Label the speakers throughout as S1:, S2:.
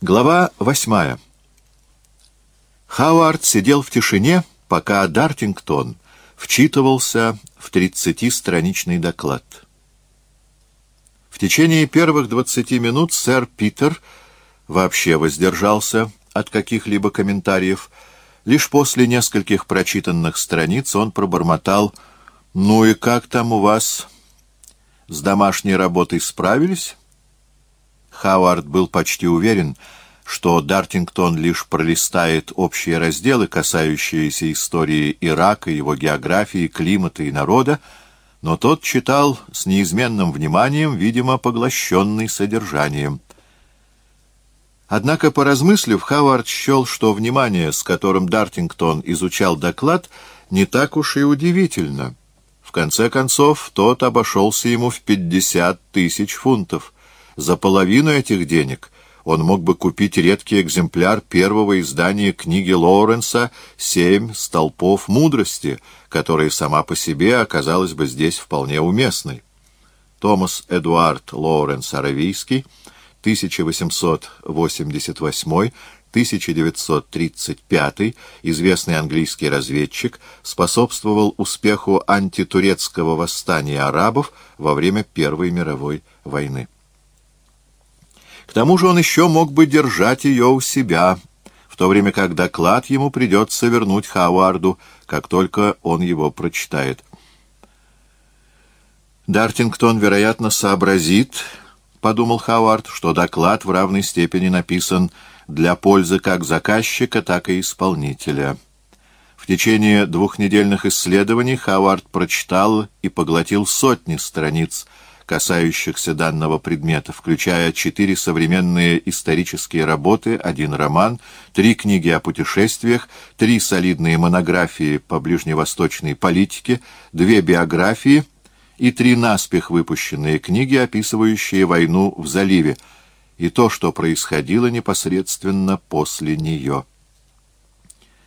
S1: Глава восьмая. Хауард сидел в тишине, пока Дартингтон вчитывался в тридцатистраничный доклад. В течение первых двадцати минут сэр Питер вообще воздержался от каких-либо комментариев. Лишь после нескольких прочитанных страниц он пробормотал «Ну и как там у вас? С домашней работой справились?» Хауард был почти уверен, что Дартингтон лишь пролистает общие разделы, касающиеся истории Ирака, его географии, климата и народа, но тот читал с неизменным вниманием, видимо, поглощенный содержанием. Однако, поразмыслив, Хауард счел, что внимание, с которым Дартингтон изучал доклад, не так уж и удивительно. В конце концов, тот обошелся ему в пятьдесят тысяч фунтов — за половину этих денег он мог бы купить редкий экземпляр первого издания книги Лоуренса «Семь столпов мудрости», которая сама по себе оказалась бы здесь вполне уместной. Томас Эдуард Лоуренс Аравийский, 1888-1935, известный английский разведчик, способствовал успеху антитурецкого восстания арабов во время Первой мировой войны. К тому же он еще мог бы держать ее у себя, в то время как доклад ему придется вернуть Хауарду, как только он его прочитает. Дартингтон, вероятно, сообразит, — подумал Хауард, — что доклад в равной степени написан для пользы как заказчика, так и исполнителя. В течение двухнедельных исследований Хауард прочитал и поглотил сотни страниц — касающихся данного предмета, включая четыре современные исторические работы, один роман, три книги о путешествиях, три солидные монографии по ближневосточной политике, две биографии и три наспех выпущенные книги, описывающие войну в заливе, и то, что происходило непосредственно после нее.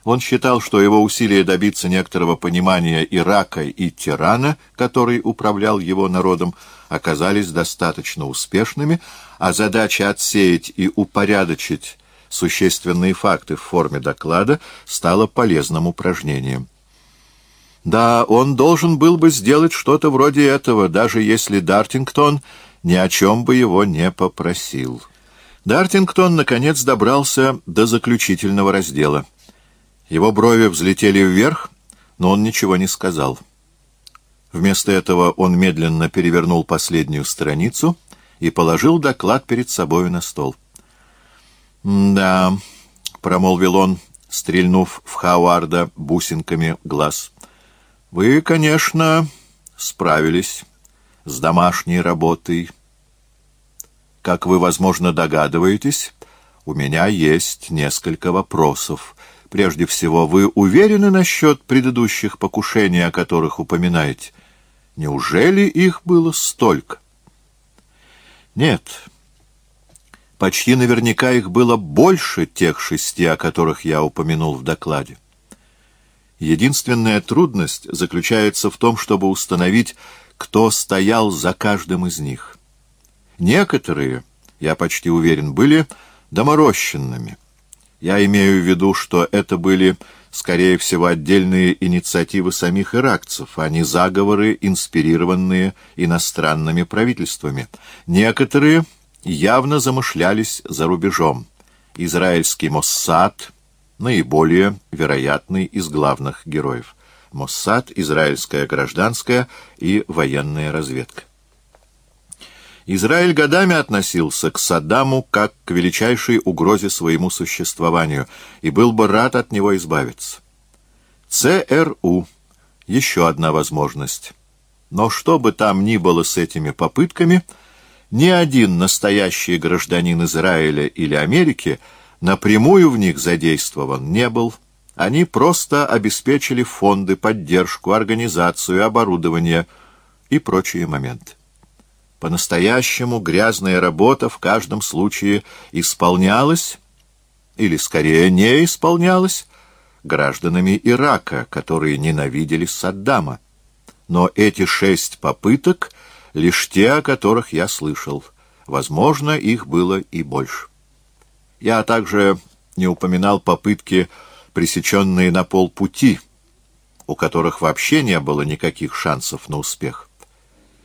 S1: Он считал, что его усилия добиться некоторого понимания Ирака и тирана, который управлял его народом, оказались достаточно успешными, а задача отсеять и упорядочить существенные факты в форме доклада стала полезным упражнением. Да, он должен был бы сделать что-то вроде этого, даже если Дартингтон ни о чем бы его не попросил. Дартингтон, наконец, добрался до заключительного раздела — его брови взлетели вверх, но он ничего не сказал. Вместо этого он медленно перевернул последнюю страницу и положил доклад перед собою на стол. «Да», — промолвил он, стрельнув в Хауарда бусинками глаз, — «вы, конечно, справились с домашней работой. Как вы, возможно, догадываетесь, у меня есть несколько вопросов» Прежде всего, вы уверены насчет предыдущих покушений, о которых упоминаете? Неужели их было столько? Нет. Почти наверняка их было больше тех шести, о которых я упомянул в докладе. Единственная трудность заключается в том, чтобы установить, кто стоял за каждым из них. Некоторые, я почти уверен, были доморощенными. Я имею в виду, что это были, скорее всего, отдельные инициативы самих иракцев, а не заговоры, инспирированные иностранными правительствами. Некоторые явно замышлялись за рубежом. Израильский Моссад — наиболее вероятный из главных героев. Моссад — израильская гражданская и военная разведка. Израиль годами относился к Саддаму как к величайшей угрозе своему существованию и был бы рад от него избавиться. ЦРУ — еще одна возможность. Но что бы там ни было с этими попытками, ни один настоящий гражданин Израиля или Америки напрямую в них задействован не был. Они просто обеспечили фонды, поддержку, организацию, оборудование и прочие моменты. По-настоящему грязная работа в каждом случае исполнялась, или скорее не исполнялась, гражданами Ирака, которые ненавидели Саддама. Но эти шесть попыток — лишь те, о которых я слышал. Возможно, их было и больше. Я также не упоминал попытки, пресеченные на полпути, у которых вообще не было никаких шансов на успех.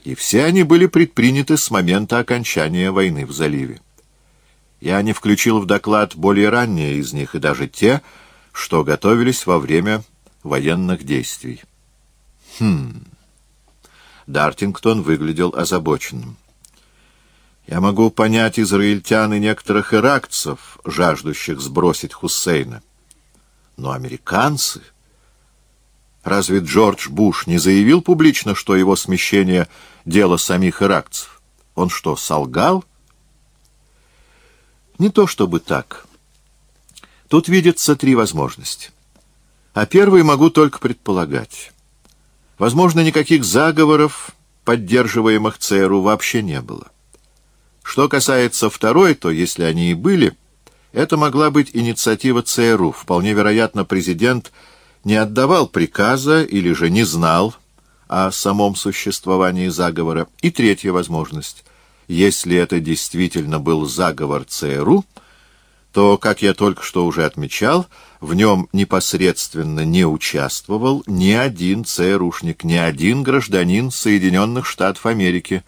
S1: И все они были предприняты с момента окончания войны в заливе. Я не включил в доклад более ранние из них и даже те, что готовились во время военных действий. Хм... Дартингтон выглядел озабоченным. Я могу понять израильтян и некоторых иракцев, жаждущих сбросить Хусейна. Но американцы... Разве Джордж Буш не заявил публично, что его смещение — дело самих иракцев? Он что, солгал? Не то чтобы так. Тут видятся три возможности. А первый могу только предполагать. Возможно, никаких заговоров, поддерживаемых ЦРУ, вообще не было. Что касается второй, то, если они и были, это могла быть инициатива ЦРУ. Вполне вероятно, президент не отдавал приказа или же не знал о самом существовании заговора. И третья возможность. Если это действительно был заговор ЦРУ, то, как я только что уже отмечал, в нем непосредственно не участвовал ни один ЦРУшник, ни один гражданин Соединенных Штатов Америки,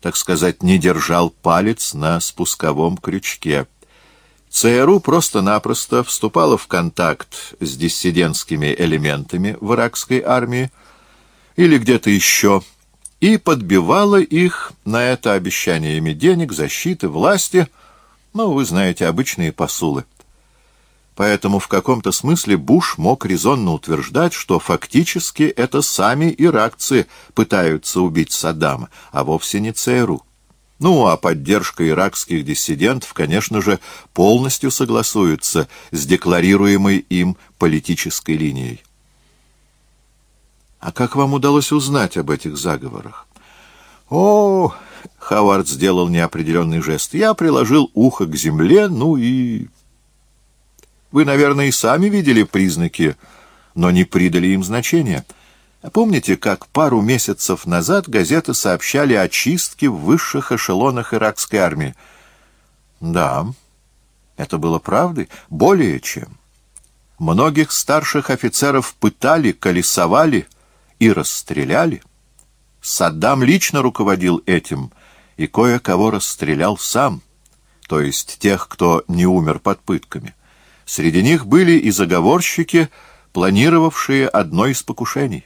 S1: так сказать, не держал палец на спусковом крючке. ЦРУ просто-напросто вступала в контакт с диссидентскими элементами в иракской армии или где-то еще, и подбивала их на это обещаниями денег, защиты, власти — ну, вы знаете, обычные посулы. Поэтому в каком-то смысле Буш мог резонно утверждать, что фактически это сами иракцы пытаются убить Саддама, а вовсе не ЦРУ. Ну, а поддержка иракских диссидентов, конечно же, полностью согласуется с декларируемой им политической линией. А как вам удалось узнать об этих заговорах? О, Хавард сделал неопределенный жест. Я приложил ухо к земле, ну и... Вы, наверное, и сами видели признаки, но не придали им значения. Помните, как пару месяцев назад газеты сообщали о чистке в высших эшелонах иракской армии? Да, это было правдой, более чем. Многих старших офицеров пытали, колесовали и расстреляли. Саддам лично руководил этим и кое-кого расстрелял сам, то есть тех, кто не умер под пытками. Среди них были и заговорщики, планировавшие одно из покушений.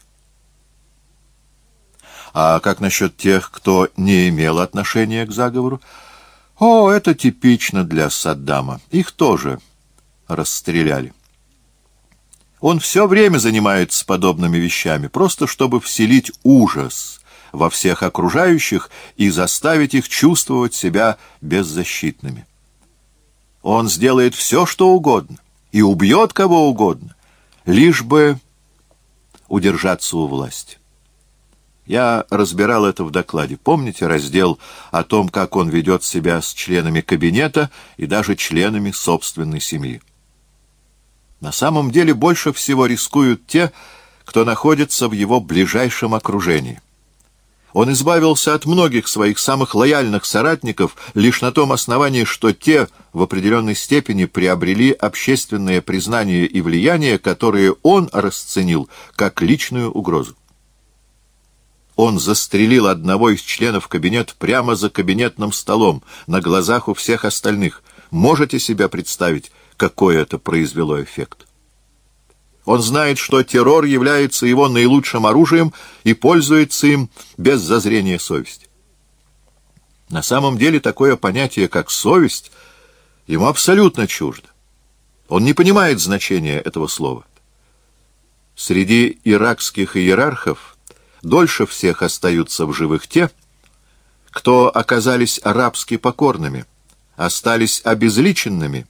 S1: А как насчет тех, кто не имел отношения к заговору? О, это типично для Саддама. Их тоже расстреляли. Он все время занимается подобными вещами, просто чтобы вселить ужас во всех окружающих и заставить их чувствовать себя беззащитными. Он сделает все, что угодно, и убьет кого угодно, лишь бы удержаться у власти. Я разбирал это в докладе. Помните раздел о том, как он ведет себя с членами кабинета и даже членами собственной семьи? На самом деле больше всего рискуют те, кто находится в его ближайшем окружении. Он избавился от многих своих самых лояльных соратников лишь на том основании, что те в определенной степени приобрели общественное признание и влияние, которые он расценил как личную угрозу. Он застрелил одного из членов кабинета прямо за кабинетным столом, на глазах у всех остальных. Можете себе представить, какой это произвело эффект? Он знает, что террор является его наилучшим оружием и пользуется им без зазрения совести. На самом деле такое понятие, как совесть, ему абсолютно чуждо. Он не понимает значения этого слова. Среди иракских иерархов дольше всех остаются в живых те, кто оказались арабски покорными, остались обезличенными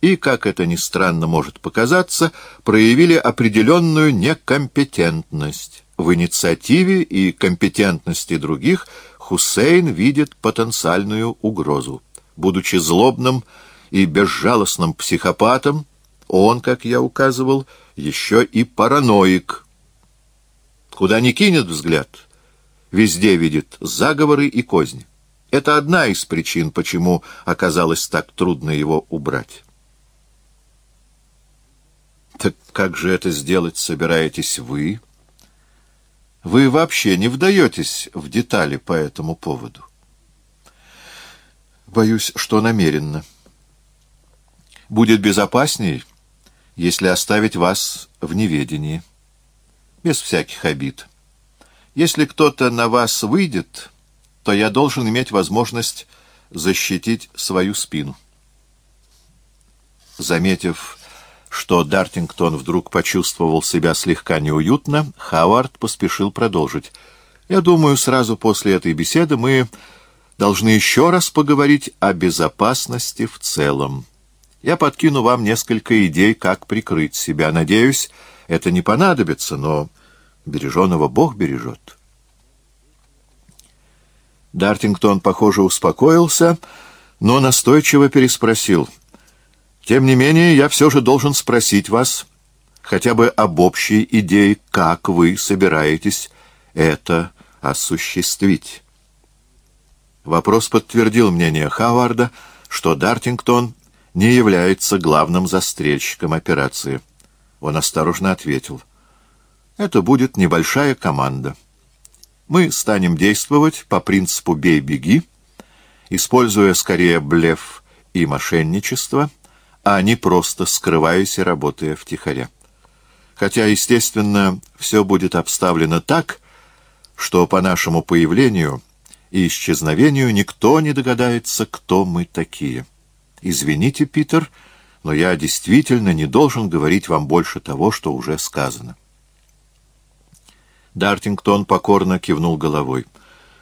S1: и, как это ни странно может показаться, проявили определенную некомпетентность. В инициативе и компетентности других Хусейн видит потенциальную угрозу. Будучи злобным и безжалостным психопатом, он, как я указывал, еще и параноик. Куда ни кинет взгляд, везде видит заговоры и козни. Это одна из причин, почему оказалось так трудно его убрать. Так как же это сделать собираетесь вы? Вы вообще не вдаетесь в детали по этому поводу. Боюсь, что намеренно. Будет безопасней, если оставить вас в неведении, без всяких обид. Если кто-то на вас выйдет, то я должен иметь возможность защитить свою спину. Заметив, что Дартингтон вдруг почувствовал себя слегка неуютно, Хавард поспешил продолжить. «Я думаю, сразу после этой беседы мы должны еще раз поговорить о безопасности в целом. Я подкину вам несколько идей, как прикрыть себя. Надеюсь, это не понадобится, но береженого Бог бережет». Дартингтон, похоже, успокоился, но настойчиво переспросил — тем не менее, я все же должен спросить вас хотя бы об общей идее, как вы собираетесь это осуществить. Вопрос подтвердил мнение Хаварда, что Дартингтон не является главным застрельщиком операции. Он осторожно ответил. Это будет небольшая команда. Мы станем действовать по принципу «бей-беги», используя скорее блеф и мошенничество — а не просто скрываясь и работая втихаря. Хотя, естественно, все будет обставлено так, что по нашему появлению и исчезновению никто не догадается, кто мы такие. Извините, Питер, но я действительно не должен говорить вам больше того, что уже сказано. Дартингтон покорно кивнул головой.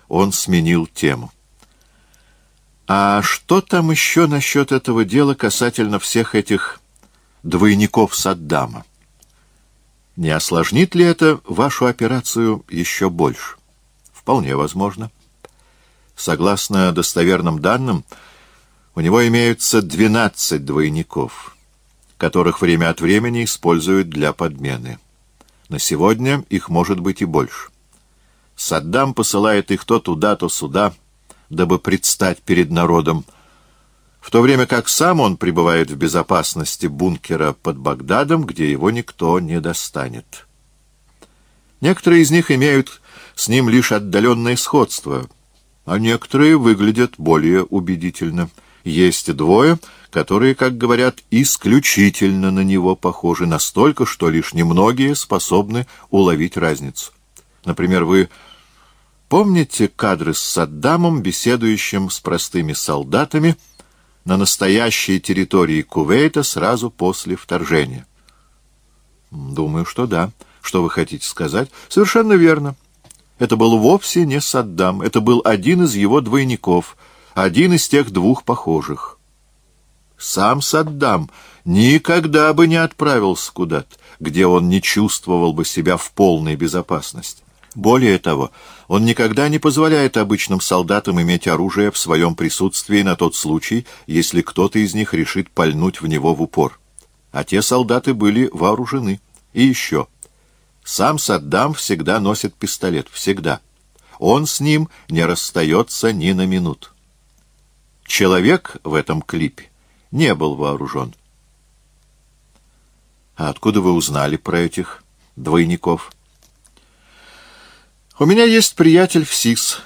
S1: Он сменил тему. А что там еще насчет этого дела касательно всех этих двойников Саддама? Не осложнит ли это вашу операцию еще больше? Вполне возможно. Согласно достоверным данным, у него имеются 12 двойников, которых время от времени используют для подмены. На сегодня их может быть и больше. Саддам посылает их то туда, то сюда, дабы предстать перед народом, в то время как сам он пребывает в безопасности бункера под Багдадом, где его никто не достанет. Некоторые из них имеют с ним лишь отдаленное сходство, а некоторые выглядят более убедительно. Есть двое, которые, как говорят, исключительно на него похожи, настолько, что лишь немногие способны уловить разницу. Например, вы Помните кадры с Саддамом, беседующим с простыми солдатами на настоящей территории Кувейта сразу после вторжения? Думаю, что да. Что вы хотите сказать? Совершенно верно. Это был вовсе не Саддам, это был один из его двойников, один из тех двух похожих. Сам Саддам никогда бы не отправился куда-то, где он не чувствовал бы себя в полной безопасности. Более того, он никогда не позволяет обычным солдатам иметь оружие в своем присутствии на тот случай, если кто-то из них решит пальнуть в него в упор. А те солдаты были вооружены. И еще. Сам Саддам всегда носит пистолет. Всегда. Он с ним не расстается ни на минуту. Человек в этом клипе не был вооружен. А откуда вы узнали про этих двойников? У меня есть приятель в СИС.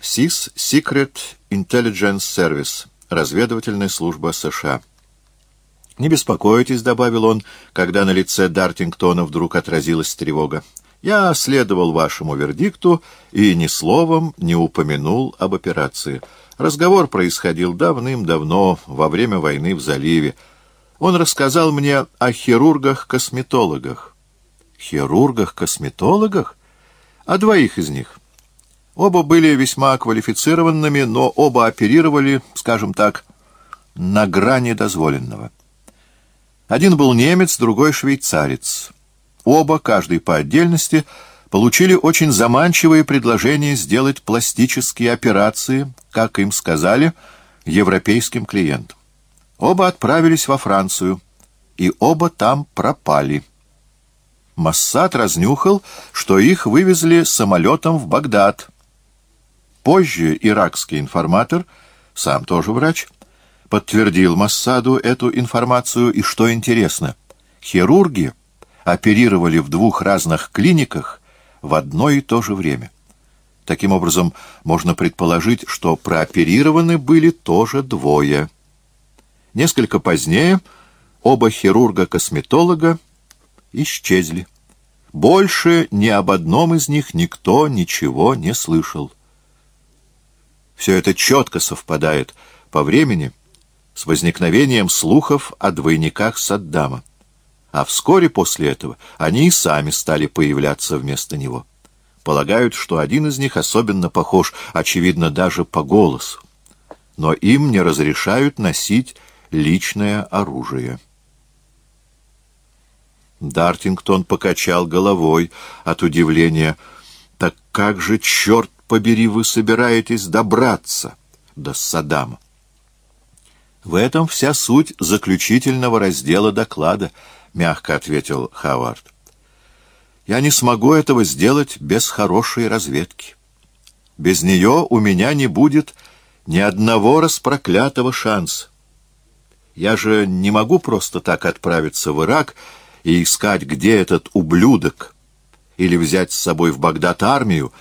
S1: СИС — Secret Intelligence Service, разведывательная служба США. «Не беспокойтесь», — добавил он, когда на лице Дартингтона вдруг отразилась тревога. «Я следовал вашему вердикту и ни словом не упомянул об операции. Разговор происходил давным-давно, во время войны в заливе. Он рассказал мне о хирургах-косметологах». «Хирургах-косметологах?» о двоих из них. Оба были весьма квалифицированными, но оба оперировали, скажем так, на грани дозволенного. Один был немец, другой швейцарец. Оба, каждый по отдельности, получили очень заманчивые предложения сделать пластические операции, как им сказали, европейским клиентам. Оба отправились во Францию, и оба там пропали. Массад разнюхал, что их вывезли самолетом в Багдад. позже иракский информатор, сам тоже врач, подтвердил Массаду эту информацию, и что интересно, хирурги оперировали в двух разных клиниках в одно и то же время. Таким образом, можно предположить, что прооперированы были тоже двое. Несколько позднее оба хирурга-косметолога исчезли. Больше ни об одном из них никто ничего не слышал. Все это четко совпадает по времени с возникновением слухов о двойниках Саддама. А вскоре после этого они и сами стали появляться вместо него. Полагают, что один из них особенно похож, очевидно, даже по голосу. Но им не разрешают носить личное оружие. Дартингтон покачал головой от удивления. «Так как же, черт побери, вы собираетесь добраться до Саддама?» «В этом вся суть заключительного раздела доклада», — мягко ответил Хавард. «Я не смогу этого сделать без хорошей разведки. Без нее у меня не будет ни одного распроклятого шанса. Я же не могу просто так отправиться в Ирак и искать, где этот ублюдок, или взять с собой в Багдад армию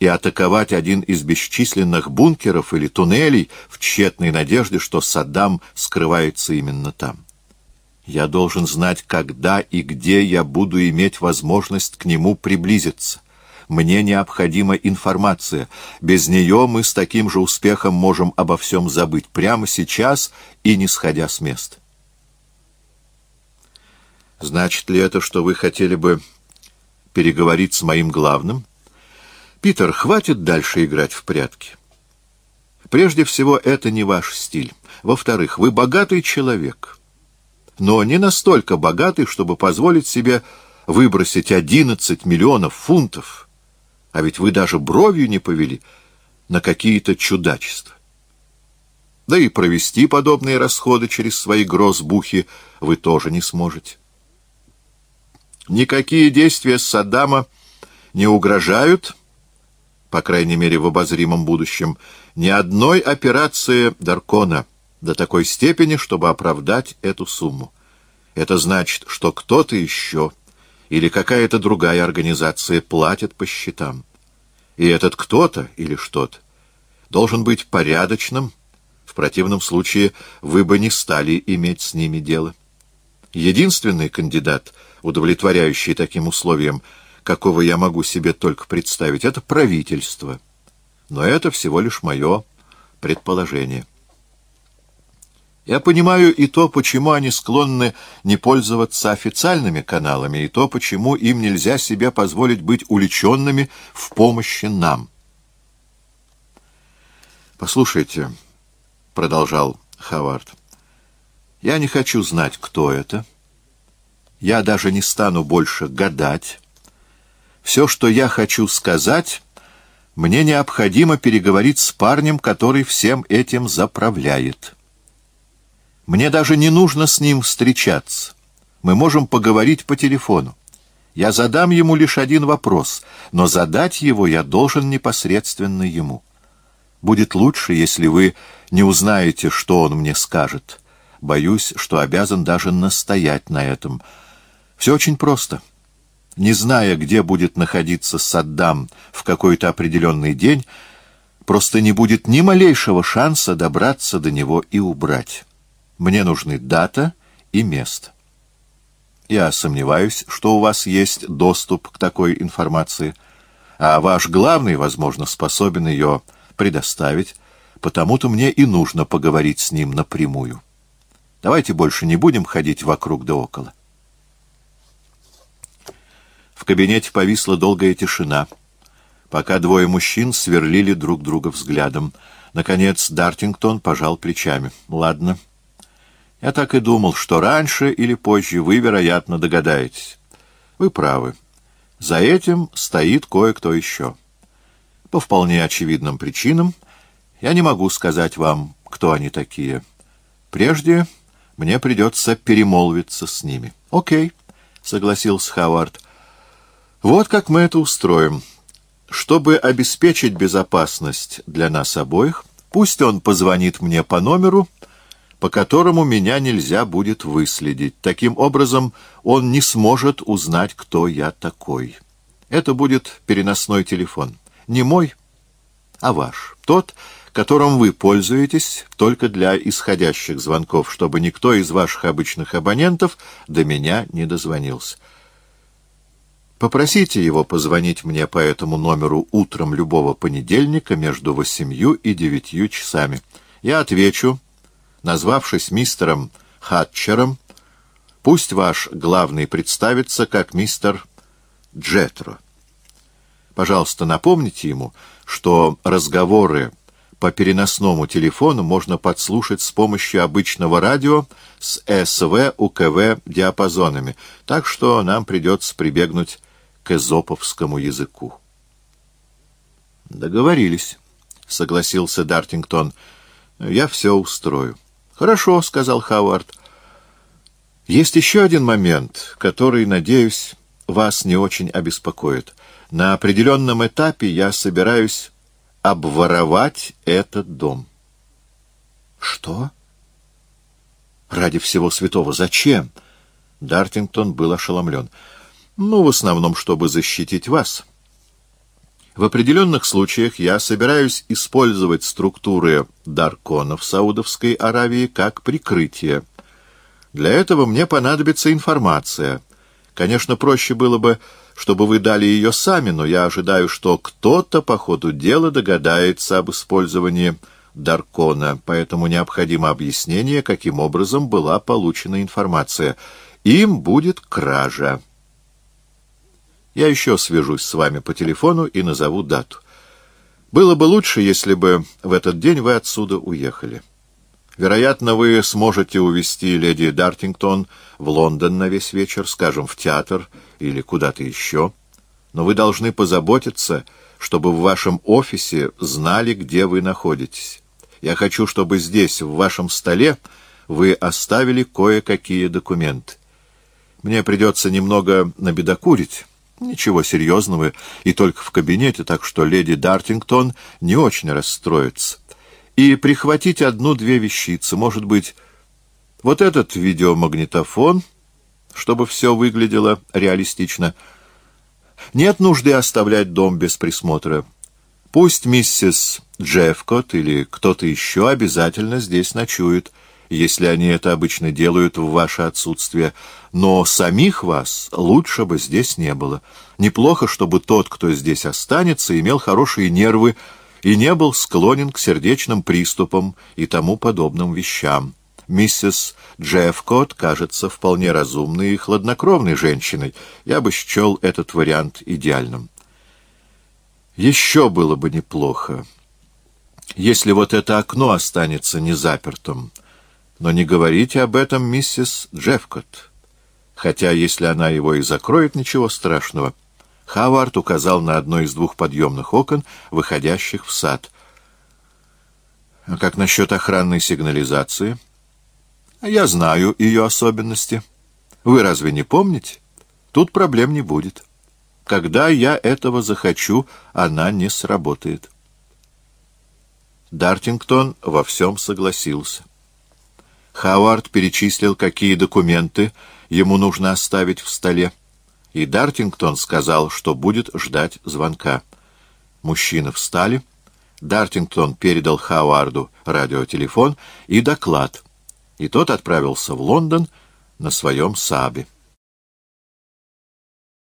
S1: и атаковать один из бесчисленных бункеров или туннелей в тщетной надежде, что Саддам скрывается именно там. Я должен знать, когда и где я буду иметь возможность к нему приблизиться. Мне необходима информация. Без нее мы с таким же успехом можем обо всем забыть прямо сейчас и не сходя с места. Значит ли это, что вы хотели бы переговорить с моим главным? Питер, хватит дальше играть в прятки. Прежде всего, это не ваш стиль. Во-вторых, вы богатый человек. Но не настолько богатый, чтобы позволить себе выбросить 11 миллионов фунтов. А ведь вы даже бровью не повели на какие-то чудачества. Да и провести подобные расходы через свои грозбухи вы тоже не сможете. Никакие действия Саддама не угрожают, по крайней мере в обозримом будущем, ни одной операции Даркона до такой степени, чтобы оправдать эту сумму. Это значит, что кто-то еще или какая-то другая организация платит по счетам. И этот кто-то или что-то должен быть порядочным, в противном случае вы бы не стали иметь с ними дело. Единственный кандидат — удовлетворяющий таким условиям, какого я могу себе только представить, это правительство. Но это всего лишь мое предположение. Я понимаю и то, почему они склонны не пользоваться официальными каналами, и то, почему им нельзя себе позволить быть увлеченными в помощи нам. «Послушайте», — продолжал Хавард, — «я не хочу знать, кто это». Я даже не стану больше гадать. Все, что я хочу сказать, мне необходимо переговорить с парнем, который всем этим заправляет. Мне даже не нужно с ним встречаться. Мы можем поговорить по телефону. Я задам ему лишь один вопрос, но задать его я должен непосредственно ему. Будет лучше, если вы не узнаете, что он мне скажет. Боюсь, что обязан даже настоять на этом — все очень просто. Не зная, где будет находиться Саддам в какой-то определенный день, просто не будет ни малейшего шанса добраться до него и убрать. Мне нужны дата и место. Я сомневаюсь, что у вас есть доступ к такой информации, а ваш главный, возможно, способен ее предоставить, потому-то мне и нужно поговорить с ним напрямую. Давайте больше не будем ходить вокруг да около. В кабинете повисла долгая тишина, пока двое мужчин сверлили друг друга взглядом. Наконец Дартингтон пожал плечами. «Ладно. Я так и думал, что раньше или позже вы, вероятно, догадаетесь. Вы правы. За этим стоит кое-кто еще. По вполне очевидным причинам я не могу сказать вам, кто они такие. Прежде мне придется перемолвиться с ними». «Окей», — согласился Хавард. Вот как мы это устроим. чтобы обеспечить безопасность для нас обоих, пусть он позвонит мне по номеру, по которому меня нельзя будет выследить. Таким образом, он не сможет узнать, кто я такой. Это будет переносной телефон. Не мой, а ваш. Тот, которым вы пользуетесь только для исходящих звонков, чтобы никто из ваших обычных абонентов до меня не дозвонился. Попросите его позвонить мне по этому номеру утром любого понедельника между восемью и девятью часами. Я отвечу, назвавшись мистером Хатчером, пусть ваш главный представится как мистер Джетро. Пожалуйста, напомните ему, что разговоры по переносному телефону можно подслушать с помощью обычного радио с СВ-УКВ диапазонами, так что нам придется прибегнуть к эзоповскому языку. «Договорились», — согласился Дартингтон. «Я все устрою». «Хорошо», — сказал Хауард. «Есть еще один момент, который, надеюсь, вас не очень обеспокоит. На определенном этапе я собираюсь обворовать этот дом». «Что?» «Ради всего святого, зачем?» Дартингтон был ошеломлен. Ну, в основном, чтобы защитить вас. В определенных случаях я собираюсь использовать структуры Даркона в Саудовской Аравии как прикрытие. Для этого мне понадобится информация. Конечно, проще было бы, чтобы вы дали ее сами, но я ожидаю, что кто-то по ходу дела догадается об использовании Даркона, поэтому необходимо объяснение, каким образом была получена информация. Им будет кража. Я еще свяжусь с вами по телефону и назову дату. Было бы лучше, если бы в этот день вы отсюда уехали. Вероятно, вы сможете увезти леди Дартингтон в Лондон на весь вечер, скажем, в театр или куда-то еще. Но вы должны позаботиться, чтобы в вашем офисе знали, где вы находитесь. Я хочу, чтобы здесь, в вашем столе, вы оставили кое-какие документы. Мне придется немного набедокурить, Ничего серьезного, и только в кабинете, так что леди Дартингтон не очень расстроится. И прихватить одну-две вещицы, может быть, вот этот видеомагнитофон, чтобы все выглядело реалистично. Нет нужды оставлять дом без присмотра. Пусть миссис Джеффкот или кто-то еще обязательно здесь ночует — если они это обычно делают в ваше отсутствие, но самих вас лучше бы здесь не было. Неплохо, чтобы тот, кто здесь останется, имел хорошие нервы и не был склонен к сердечным приступам и тому подобным вещам. Миссис Джеффкот кажется вполне разумной и хладнокровной женщиной. Я бы счел этот вариант идеальным. Еще было бы неплохо, если вот это окно останется незапертым. Но не говорите об этом, миссис Джеффкот. Хотя, если она его и закроет, ничего страшного. Хавард указал на одно из двух подъемных окон, выходящих в сад. А как насчет охранной сигнализации? Я знаю ее особенности. Вы разве не помните? Тут проблем не будет. Когда я этого захочу, она не сработает. Дартингтон во всем согласился. Хауард перечислил, какие документы ему нужно оставить в столе, и Дартингтон сказал, что будет ждать звонка. Мужчины встали. Дартингтон передал Хауарду радиотелефон и доклад, и тот отправился в Лондон на своем Сабе.